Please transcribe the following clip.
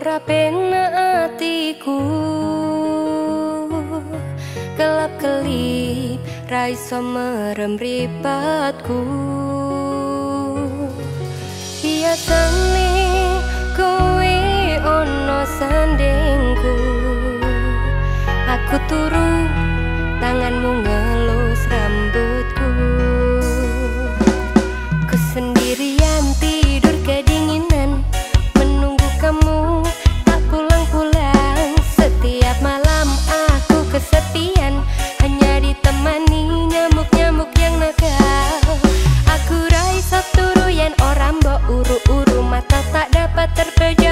ora penak atiku Kelap kelip raiso merem ripatku. Biasane kowe ono sandengku terpejam